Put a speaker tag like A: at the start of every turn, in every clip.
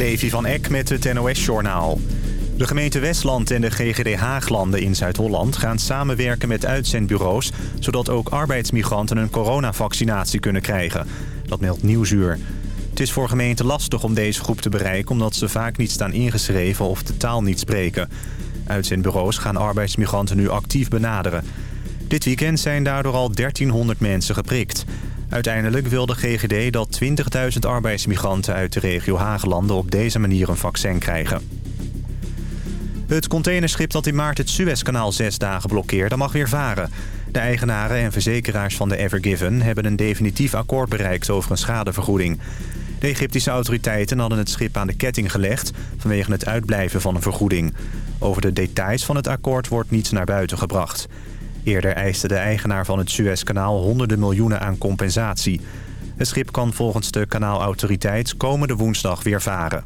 A: Levi van Eck met het NOS-journaal. De gemeente Westland en de GGD Haaglanden in Zuid-Holland gaan samenwerken met uitzendbureaus... zodat ook arbeidsmigranten een coronavaccinatie kunnen krijgen. Dat meldt Nieuwsuur. Het is voor gemeenten lastig om deze groep te bereiken... omdat ze vaak niet staan ingeschreven of de taal niet spreken. Uitzendbureaus gaan arbeidsmigranten nu actief benaderen. Dit weekend zijn daardoor al 1300 mensen geprikt... Uiteindelijk wil de GGD dat 20.000 arbeidsmigranten uit de regio Hagelanden op deze manier een vaccin krijgen. Het containerschip dat in maart het Suezkanaal zes dagen blokkeerde mag weer varen. De eigenaren en verzekeraars van de Ever Given hebben een definitief akkoord bereikt over een schadevergoeding. De Egyptische autoriteiten hadden het schip aan de ketting gelegd vanwege het uitblijven van een vergoeding. Over de details van het akkoord wordt niets naar buiten gebracht. Eerder eiste de eigenaar van het Suezkanaal honderden miljoenen aan compensatie. Het schip kan volgens de kanaalautoriteit komende woensdag weer varen.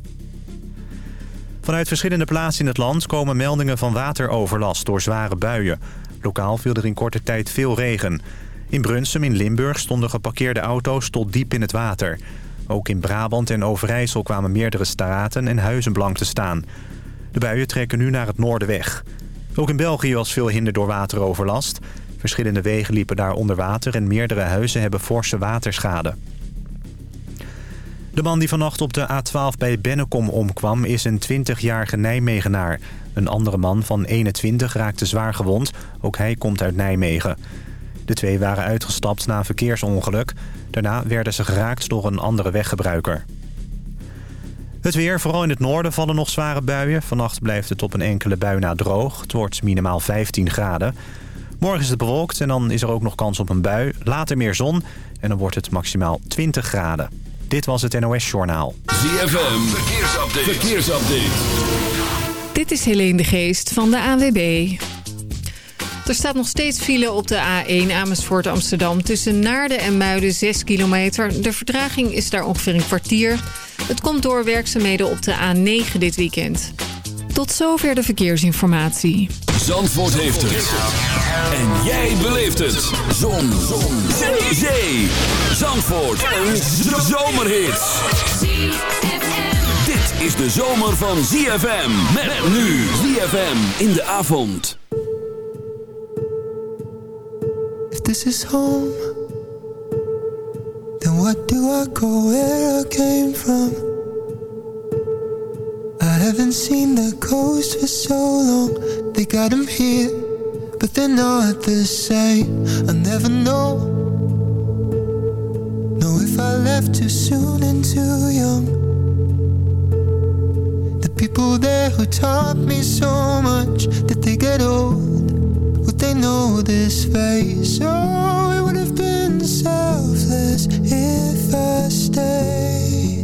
A: Vanuit verschillende plaatsen in het land komen meldingen van wateroverlast door zware buien. Lokaal viel er in korte tijd veel regen. In Brunsum in Limburg stonden geparkeerde auto's tot diep in het water. Ook in Brabant en Overijssel kwamen meerdere straten en huizen blank te staan. De buien trekken nu naar het noorden weg. Ook in België was veel hinder door wateroverlast. Verschillende wegen liepen daar onder water en meerdere huizen hebben forse waterschade. De man die vannacht op de A12 bij Bennekom omkwam is een 20-jarige Nijmegenaar. Een andere man van 21 raakte zwaar gewond. Ook hij komt uit Nijmegen. De twee waren uitgestapt na een verkeersongeluk. Daarna werden ze geraakt door een andere weggebruiker. Het weer, vooral in het noorden vallen nog zware buien. Vannacht blijft het op een enkele bui na droog. Het wordt minimaal 15 graden. Morgen is het bewolkt en dan is er ook nog kans op een bui. Later meer zon en dan wordt het maximaal 20 graden. Dit was het NOS Journaal.
B: ZFM, verkeersupdate. verkeersupdate.
C: Dit is Helene de Geest van de ANWB. Er staat nog steeds file op de A1 Amersfoort Amsterdam... tussen Naarden en Muiden 6 kilometer. De vertraging is daar ongeveer een kwartier... Het komt door werkzaamheden op de A9 dit weekend. Tot zover de verkeersinformatie.
B: Zandvoort heeft het. En jij beleeft het. Zon. Zon. Zee. Zee. Zandvoort. Een zomerhit. Dit is de zomer van ZFM. Met nu ZFM in de avond.
D: If this is home... What do I go where I came from? I haven't seen the coast for so long They got them here, but they're not the same I never know Know if I left too soon and too young The people there who taught me so much Did they get old? Would they know this face? Oh, selfless if I stayed.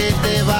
E: けて
B: は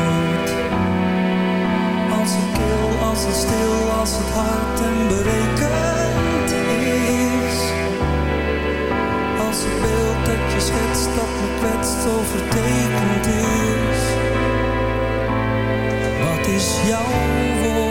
F: als het stil als het hart en berekend is. Als het beeld dat je schetst dat me kwetst overtekend is. Wat is jouw woord?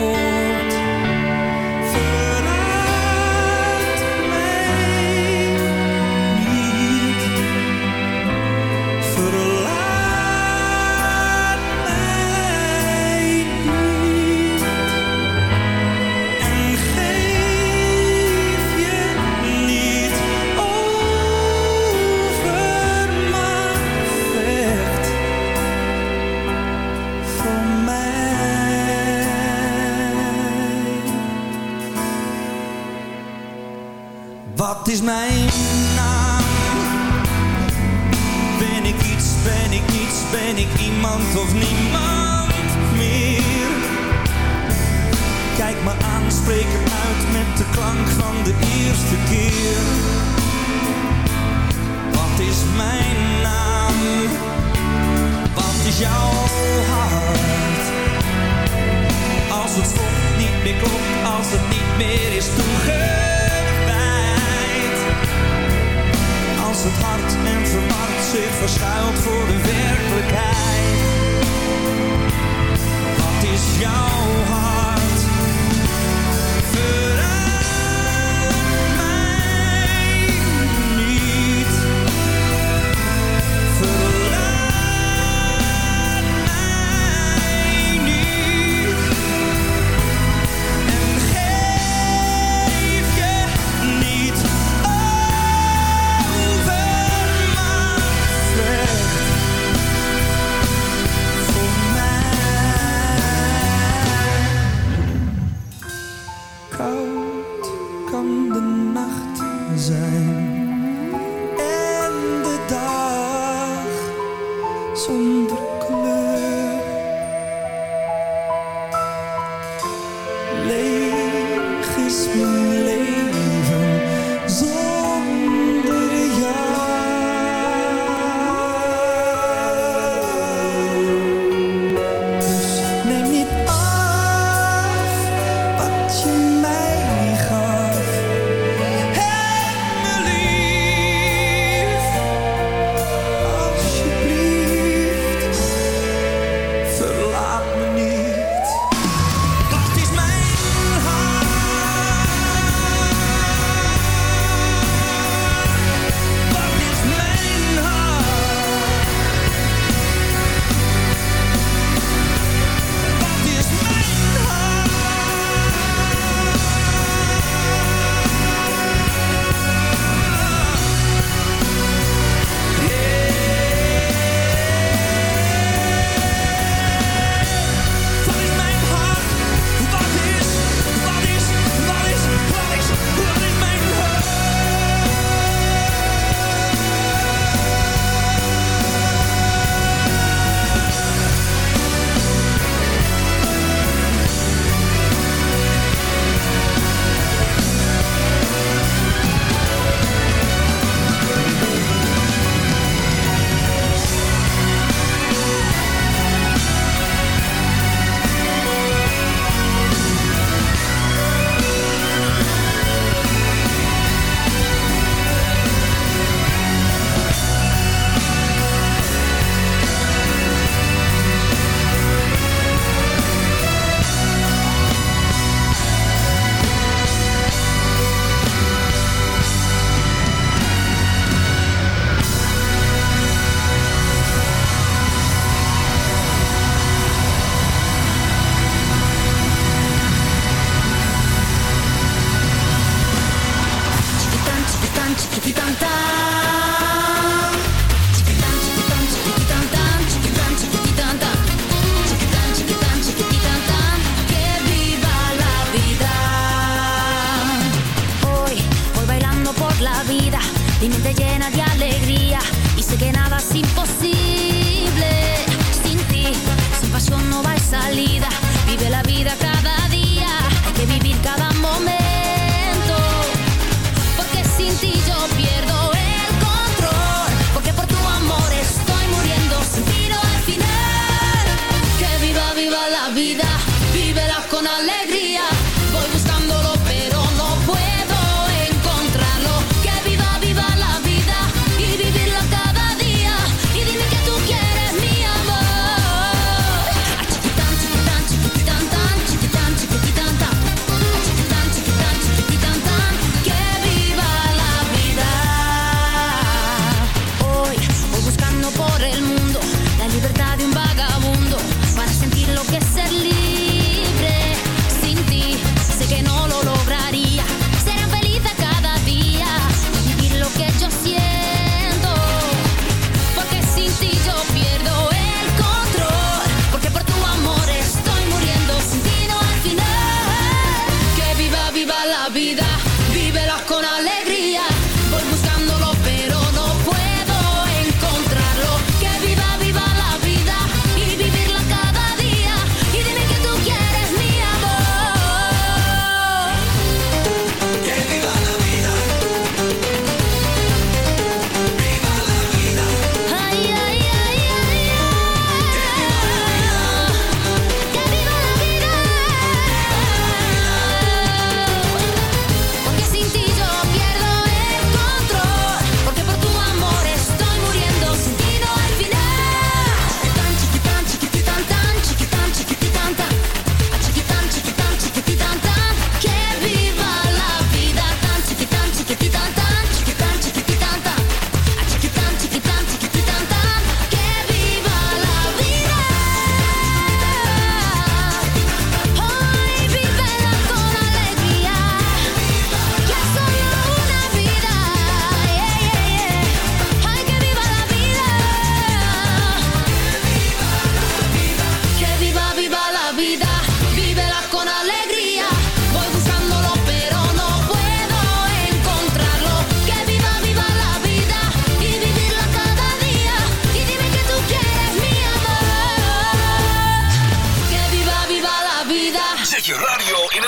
F: ruilt voor de werkelijkheid. Wat is jouw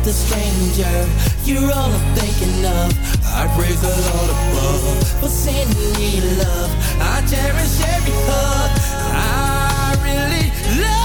E: with a stranger. You're all I'm thinking of. I praise the Lord above. For sending me love. I cherish every hug I really love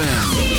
G: ZFM.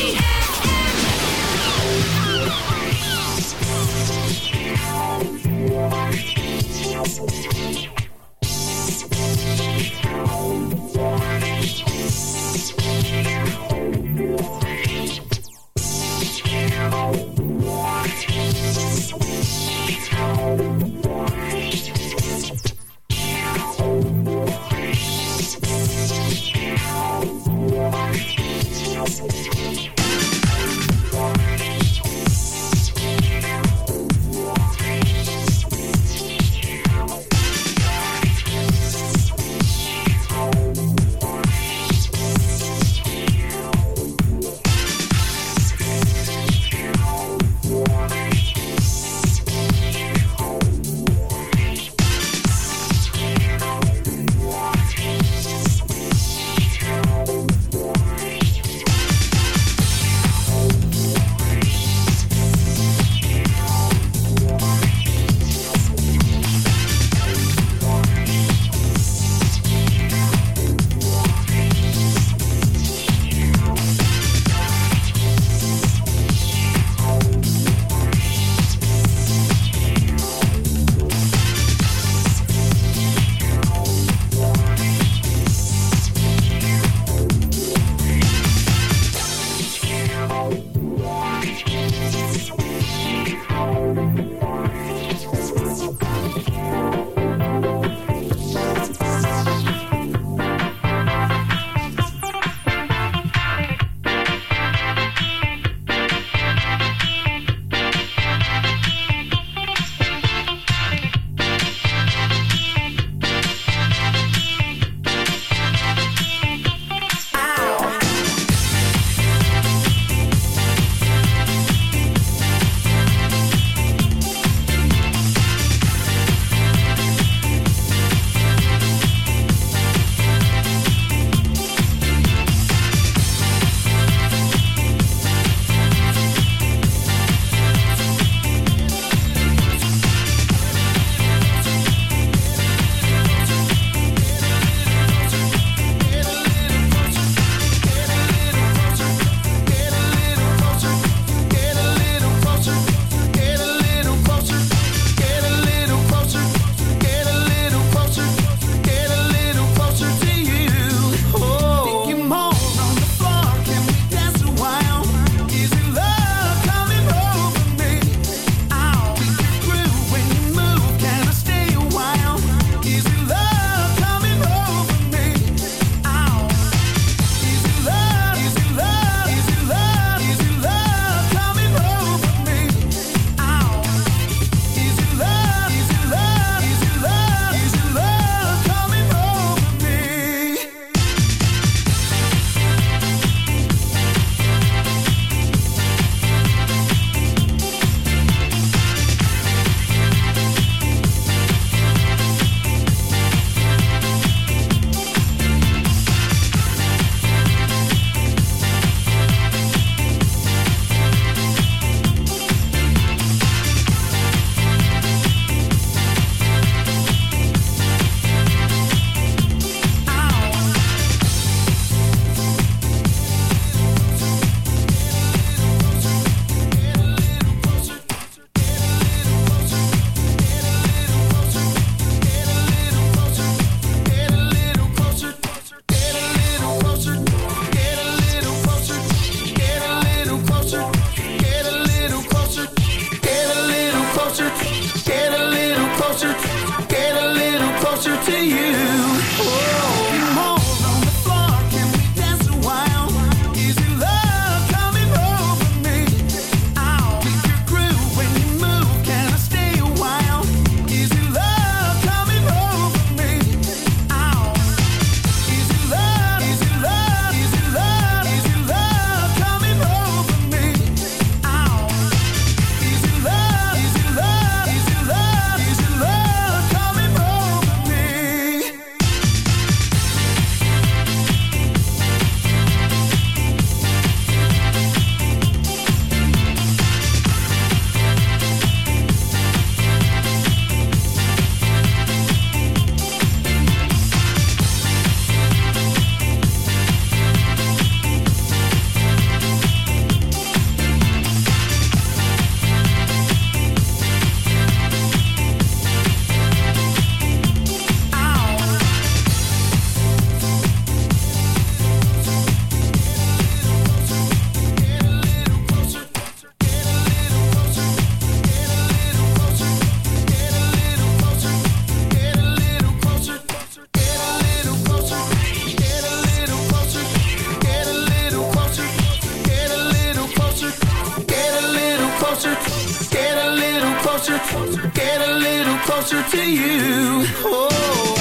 H: closer, get a
I: little closer to you. Oh.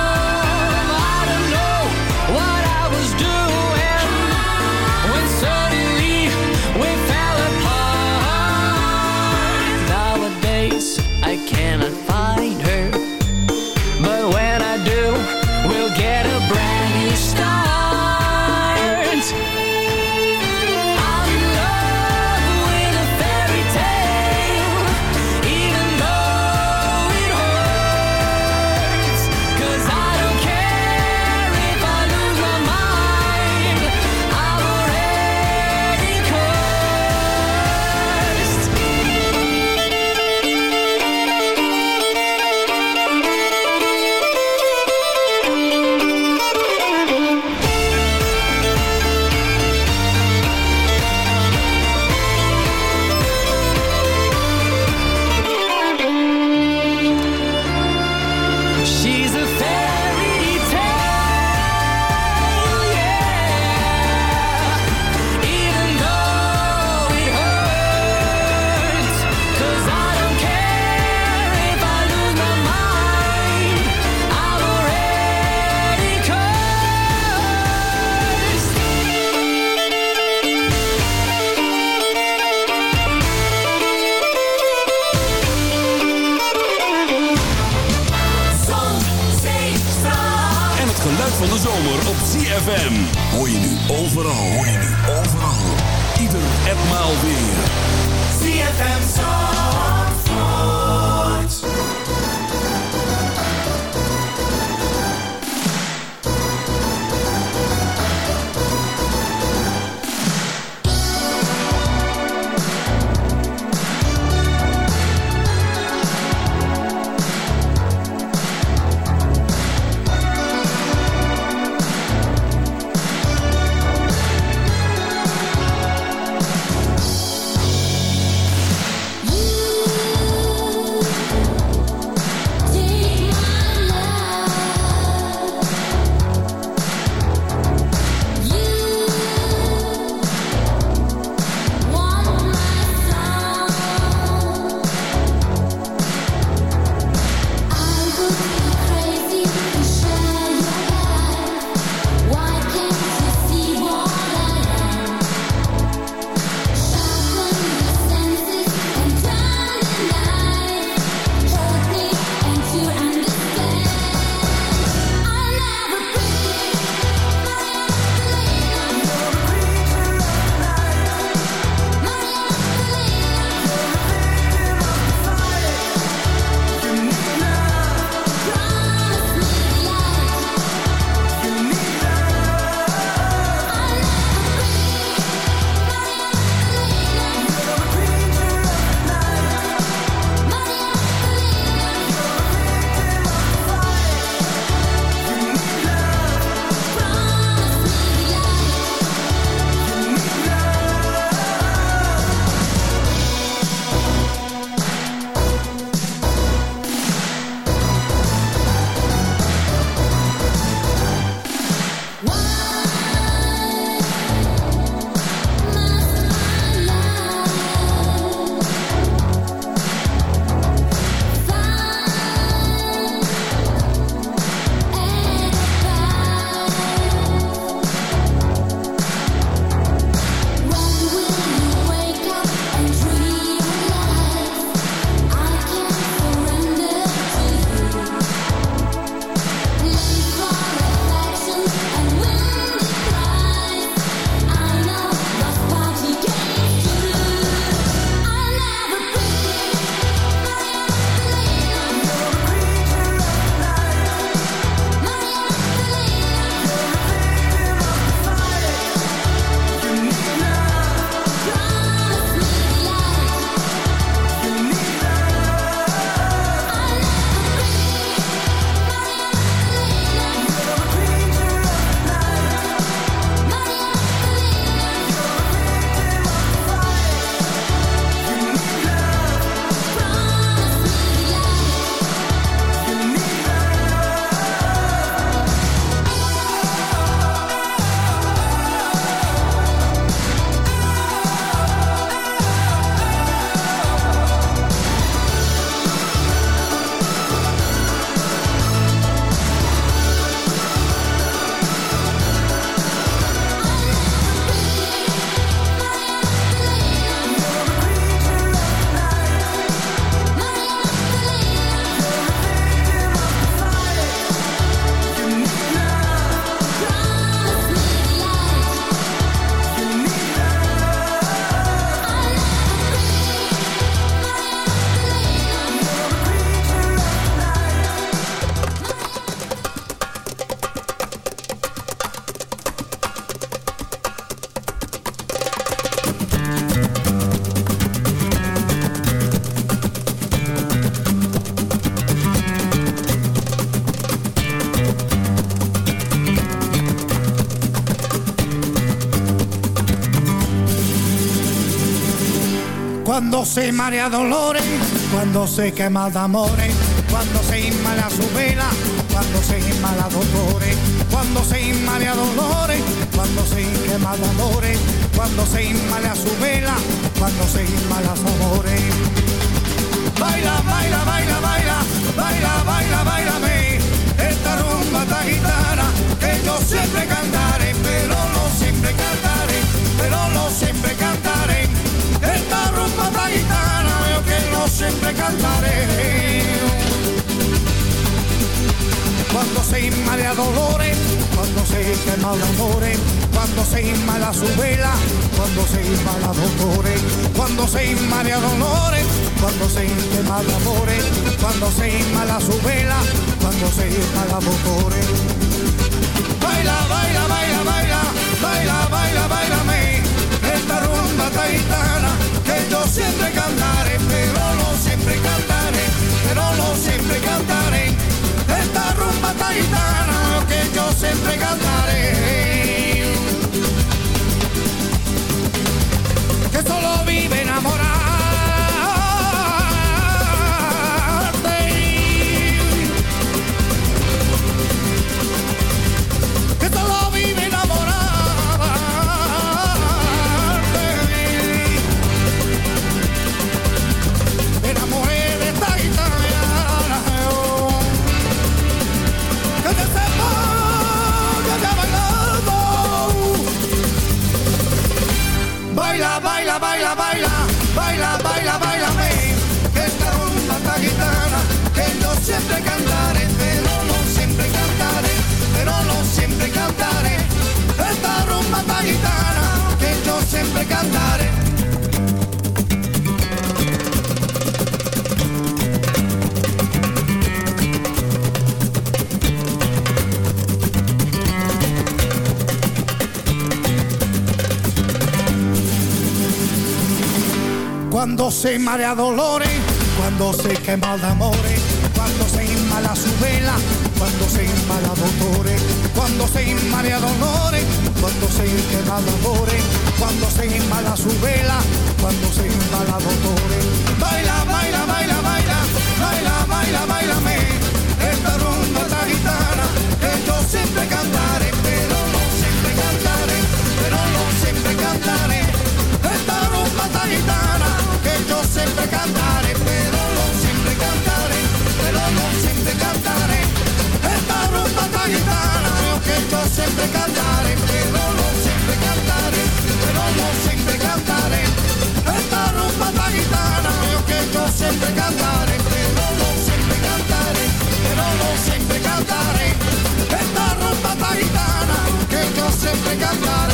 J: Cuando se marea dolores, cuando se quema de amores, cuando se inmala su vela, cuando se inmala dolores, cuando se inmala dolores, cuando se quema de amores, cuando se inmala su vela, cuando se inmala su amores. Baila, baila, baila, baila, baila, baila, bailame, esta rumba tan gitana que yo siempre cantaré, pero no siempre cantaré, pero no siempre cantaré. Siempre cantaré. Cuando se inmala dolores, cuando se quema de amores, cuando se inmala su vela, cuando se inmala dolores, cuando se inmala dolores, cuando se quema de amores, cuando se inmala su vela, cuando se inmala dolores. Baila, baila, baila, baila, baila, baila, bailame, esta rumba taitana que yo siempre cantaré, pero siempre cantaré. Esta rumba taitana que yo siempre cantaré. Que solo vive enamorarte. Se marea dolores, cuando se quema de amores, cuando se inmala su vela, cuando se inmala dolores, cuando se inmala dolores, cuando se quema de amores, cuando se inmala su vela, cuando se inmala dolores. Baila, baila, baila, baila, baila, baila, bailame, esta rumba esta gitana, que yo siempre cantaré, yo siempre cantaré, pero no siempre cantaré, pero no siempre cantaré. Esta rumba esta gitana, que yo siempre cantaré, pero no siempre cantaré, pero no siempre cantaré. Esta rumba esta gitana, que yo siempre cantaré, pero no siempre cantaré, pero no siempre cantaré. Esta rumba esta gitana, que yo siempre cantaré.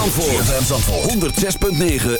K: Zandvoort. ZFM 106.9